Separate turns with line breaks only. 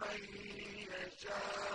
مَن يَشَاءُ.